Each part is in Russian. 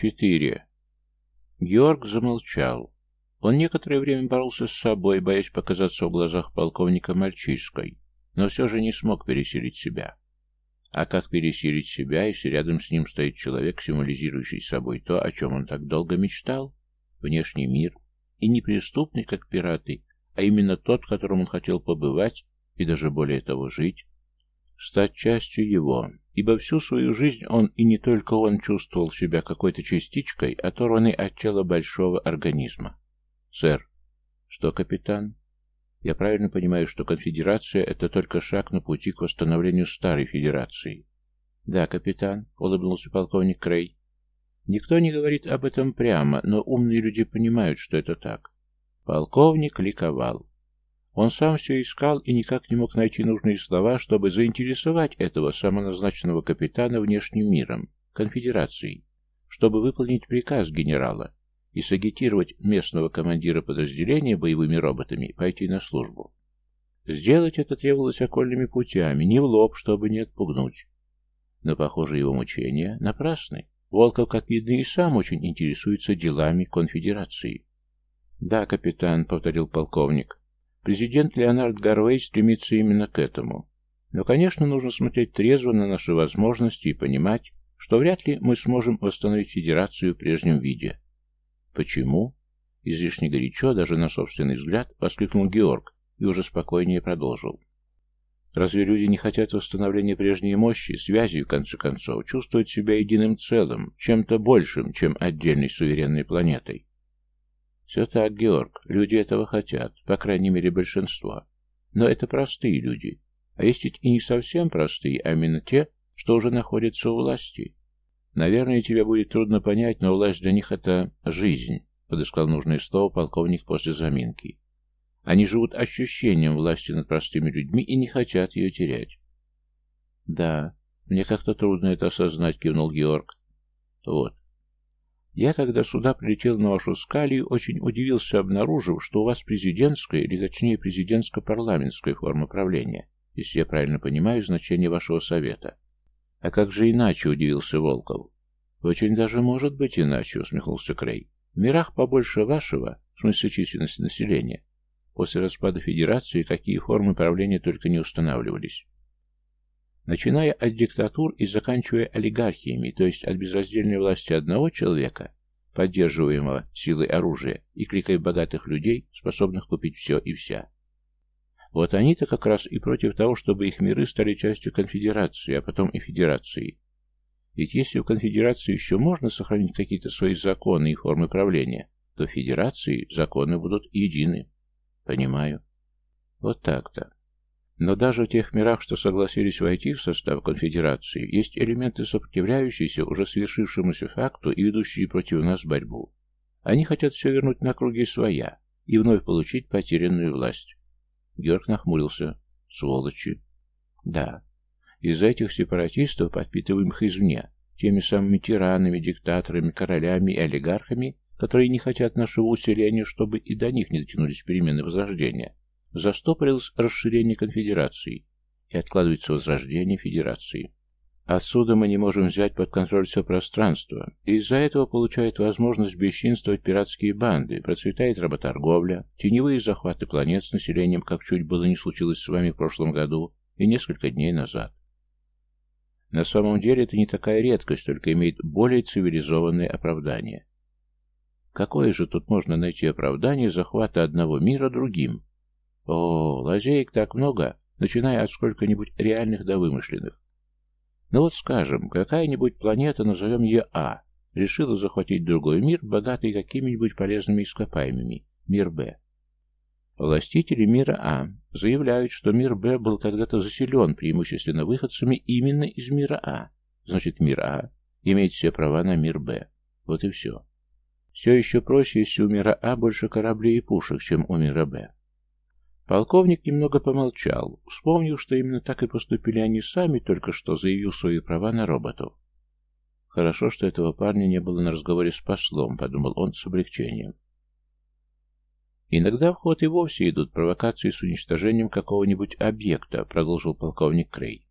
Четыре. Георг замолчал. Он некоторое время боролся с собой, боясь показаться в глазах полковника мальчишкой, но все же не смог пересилить себя. А как пересилить себя, если рядом с ним стоит человек, символизирующий собой то, о чем он так долго мечтал? Внешний мир. И не преступный, как пираты, а именно тот, в котором он хотел побывать и даже более того жить. Стать частью его, ибо всю свою жизнь он, и не только он, чувствовал себя какой-то частичкой, оторванной от тела большого организма. «Сэр». «Что, капитан?» «Я правильно понимаю, что конфедерация — это только шаг на пути к восстановлению старой федерации?» «Да, капитан», — улыбнулся полковник Крей. «Никто не говорит об этом прямо, но умные люди понимают, что это так». Полковник ликовал. Он сам все искал и никак не мог найти нужные слова, чтобы заинтересовать этого самоназначенного капитана внешним миром, конфедерацией, чтобы выполнить приказ генерала и сагитировать местного командира подразделения боевыми роботами пойти на службу. Сделать это требовалось окольными путями, не в лоб, чтобы не отпугнуть. Но, похоже, его мучения напрасны. Волков, как видно, и сам очень интересуется делами конфедерации. «Да, капитан», — повторил полковник. Президент Леонард Гарвей стремится именно к этому. Но, конечно, нужно смотреть трезво на наши возможности и понимать, что вряд ли мы сможем восстановить Федерацию в прежнем виде. Почему? Излишне горячо, даже на собственный взгляд, воскликнул Георг и уже спокойнее продолжил. Разве люди не хотят восстановления прежней мощи, связи, в конце концов, чувствовать себя единым целым, чем-то большим, чем отдельной суверенной планетой? Все так, Георг, люди этого хотят, по крайней мере большинство. Но это простые люди. А есть ведь и не совсем простые, а именно те, что уже находятся у власти. Наверное, тебе будет трудно понять, но власть для них это жизнь, подыскал нужное слово полковник после заминки. Они живут ощущением власти над простыми людьми и не хотят ее терять. Да, мне как-то трудно это осознать, кивнул Георг. Вот. Я, когда сюда прилетел на вашу скалию, очень удивился, обнаружив, что у вас президентская, или точнее президентско-парламентская форма правления, если я правильно понимаю значение вашего совета. А как же иначе, удивился Волков. Очень даже может быть иначе, усмехнулся Крей. В мирах побольше вашего, в смысле численности населения, после распада Федерации какие формы правления только не устанавливались начиная от диктатур и заканчивая олигархиями, то есть от безраздельной власти одного человека, поддерживаемого силой оружия и кликой богатых людей, способных купить все и вся. Вот они-то как раз и против того, чтобы их миры стали частью конфедерации, а потом и федерации. Ведь если в конфедерации еще можно сохранить какие-то свои законы и формы правления, то в федерации законы будут едины. Понимаю. Вот так-то. Но даже в тех мирах, что согласились войти в состав конфедерации, есть элементы, сопротивляющиеся уже свершившемуся факту и ведущие против нас борьбу. Они хотят все вернуть на круги своя и вновь получить потерянную власть. Георг нахмурился. Сволочи. Да. Из-за этих сепаратистов, подпитываемых извне, теми самыми тиранами, диктаторами, королями и олигархами, которые не хотят нашего усиления, чтобы и до них не дотянулись перемены возрождения, Застопорилось расширение конфедерации и откладывается возрождение федерации. Отсюда мы не можем взять под контроль все пространство, и из-за этого получают возможность бесчинствовать пиратские банды, процветает работорговля, теневые захваты планет с населением, как чуть было не случилось с вами в прошлом году и несколько дней назад. На самом деле это не такая редкость, только имеет более цивилизованное оправдание. Какое же тут можно найти оправдание захвата одного мира другим? О, лазеек так много, начиная от сколько-нибудь реальных до вымышленных. Ну вот скажем, какая-нибудь планета, назовем ее А, решила захватить другой мир, богатый какими-нибудь полезными ископаемыми, мир Б. Властители мира А заявляют, что мир Б был когда-то заселен преимущественно выходцами именно из мира А. Значит, мир А имеет все права на мир Б. Вот и все. Все еще проще, если у мира А больше кораблей и пушек, чем у мира Б. Полковник немного помолчал, вспомнив, что именно так и поступили они сами, только что заявил свои права на роботов. Хорошо, что этого парня не было на разговоре с послом, подумал он с облегчением. Иногда в ход и вовсе идут провокации с уничтожением какого-нибудь объекта, продолжил полковник Крей.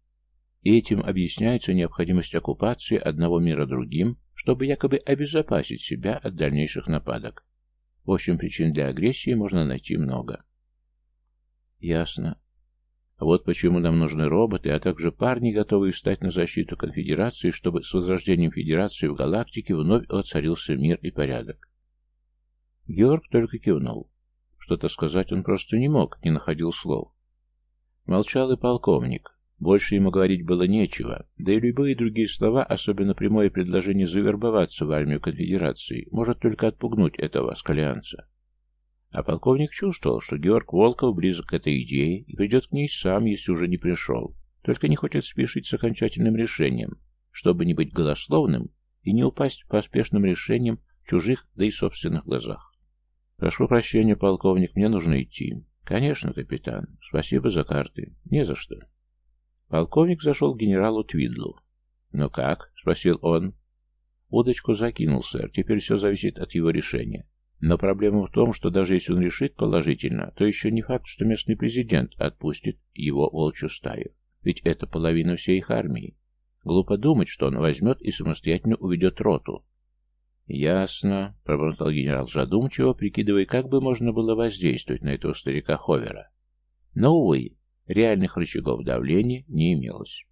И этим объясняется необходимость оккупации одного мира другим, чтобы якобы обезопасить себя от дальнейших нападок. В общем, причин для агрессии можно найти много. Ясно. Вот почему нам нужны роботы, а также парни, готовые встать на защиту конфедерации, чтобы с возрождением федерации в галактике вновь воцарился мир и порядок. Георг только кивнул. Что-то сказать он просто не мог, не находил слов. Молчал и полковник. Больше ему говорить было нечего, да и любые другие слова, особенно прямое предложение завербоваться в армию конфедерации, может только отпугнуть этого скалианца. А полковник чувствовал, что Георг Волков близок к этой идее и придет к ней сам, если уже не пришел, только не хочет спешить с окончательным решением, чтобы не быть голословным и не упасть поспешным решением в чужих, да и собственных глазах. «Прошу прощения, полковник, мне нужно идти». «Конечно, капитан. Спасибо за карты. Не за что». Полковник зашел к генералу Твидлу. «Ну как?» — спросил он. «Удочку закинул, сэр. Теперь все зависит от его решения. Но проблема в том, что даже если он решит положительно, то еще не факт, что местный президент отпустит его волчью стаю. Ведь это половина всей их армии. Глупо думать, что он возьмет и самостоятельно уведет роту. «Ясно», — пробормотал генерал задумчиво, прикидывая, как бы можно было воздействовать на этого старика Ховера. Но, увы, реальных рычагов давления не имелось.